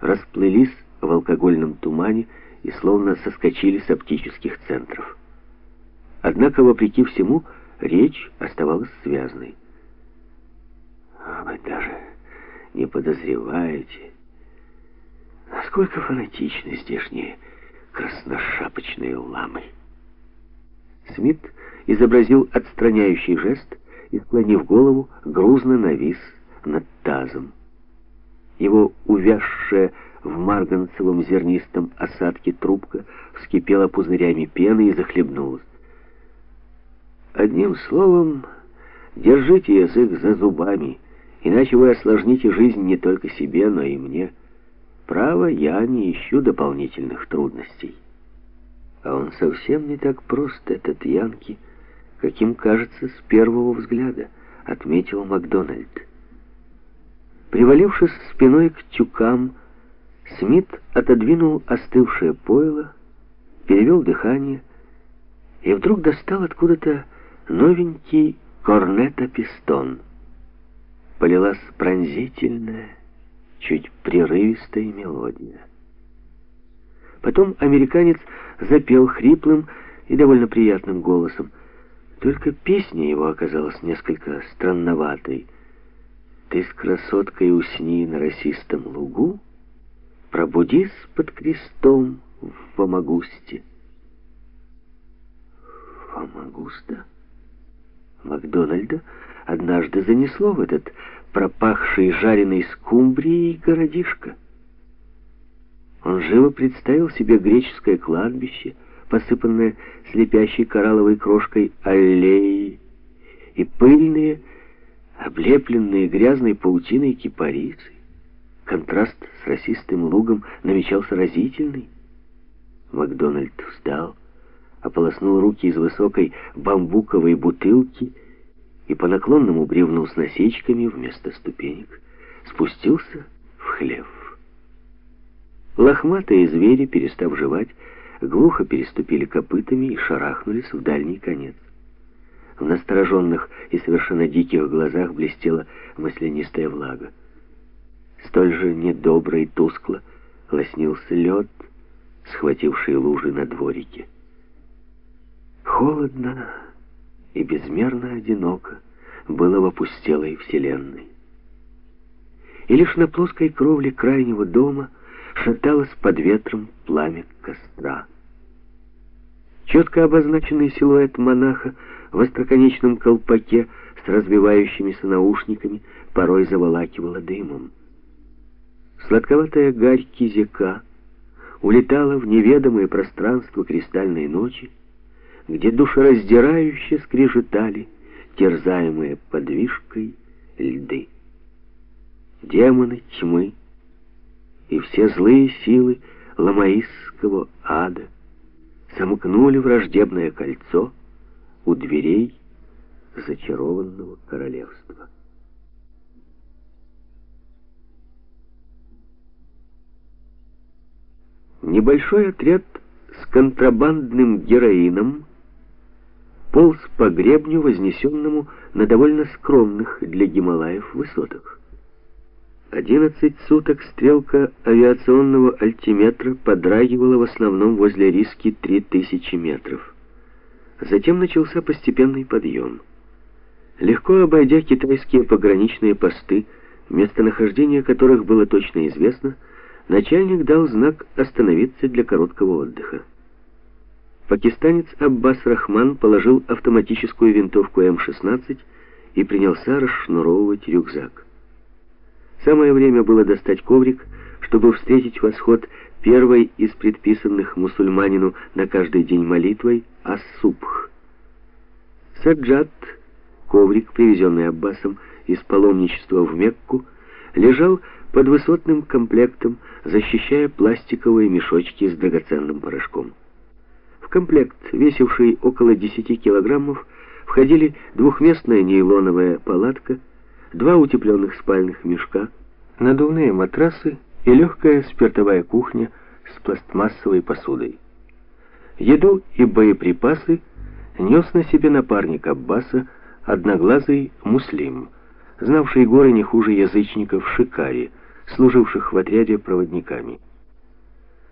расплылись в алкогольном тумане и словно соскочили с оптических центров. Однако, вопреки всему, речь оставалась связной. «Вы даже не подозреваете, насколько фанатичны здешние красношапочные ламы». Смит изобразил отстраняющий жест и, склонив голову, грузно навис над тазом. Его увязшая в марганцевом зернистом осадке трубка вскипела пузырями пены и захлебнулась. Одним словом, держите язык за зубами, иначе вы осложните жизнь не только себе, но и мне. Право, я не ищу дополнительных трудностей. А он совсем не так прост, этот Янки, каким кажется с первого взгляда, отметил Макдональд. Привалившись спиной к тюкам, Смит отодвинул остывшее пойло, перевел дыхание и вдруг достал откуда-то новенький корнета-пистон. Полилась пронзительная, чуть прерывистая мелодия. Потом американец запел хриплым и довольно приятным голосом. Только песня его оказалась несколько странноватой. «Ты с красоткой усни на росистом лугу, пробудись под крестом в Фомагусте». Фомагуста? Макдональда однажды занесло в этот пропахший жареной скумбрией городишко. Он живо представил себе греческое кладбище, посыпанное слепящей коралловой крошкой аллеи, и пыльные, облепленные грязной паутиной кипарисы. Контраст с расистым лугом намечался разительный. Макдональд встал, ополоснул руки из высокой бамбуковой бутылки и по наклонному бревну с насечками вместо ступенек спустился в хлев. Лохматые звери, перестав жевать, глухо переступили копытами и шарахнулись в дальний конец. В настороженных и совершенно диких глазах блестела маслянистая влага. Столь же недобро и тускло лоснился лед, схвативший лужи на дворике. Холодно и безмерно одиноко было в опустелой вселенной. И лишь на плоской кровле крайнего дома шаталось под ветром пламя костра. Четко обозначенный силуэт монаха в остроконечном колпаке с развивающимися наушниками порой заволакивало дымом. Сладковатая гарь кизяка улетала в неведомое пространство кристальной ночи, где душераздирающе скрежетали терзаемые подвижкой льды. Демоны тьмы и все злые силы ламаистского ада сомкнули враждебное кольцо у дверей зачарованного королевства. Небольшой отряд с контрабандным героином полз по гребню, вознесенному на довольно скромных для Гималаев высотах. Одиннадцать суток стрелка авиационного альтиметра подрагивала в основном возле риски 3000 метров. Затем начался постепенный подъем. Легко обойдя китайские пограничные посты, местонахождение которых было точно известно, начальник дал знак остановиться для короткого отдыха. Пакистанец Аббас Рахман положил автоматическую винтовку М-16 и принялся расшнуровывать рюкзак. Самое время было достать коврик, чтобы встретить восход первой из предписанных мусульманину на каждый день молитвой Ас-Субх. Саджат, коврик, привезенный Аббасом из паломничества в Мекку, лежал под высотным комплектом, защищая пластиковые мешочки с драгоценным порошком. В комплект, весивший около 10 килограммов, входили двухместная нейлоновая палатка, два утепленных спальных мешка, надувные матрасы и легкая спиртовая кухня с пластмассовой посудой. Еду и боеприпасы нес на себе напарник Аббаса, одноглазый муслим, знавший горы не хуже язычников Шикари, служивших в отряде проводниками.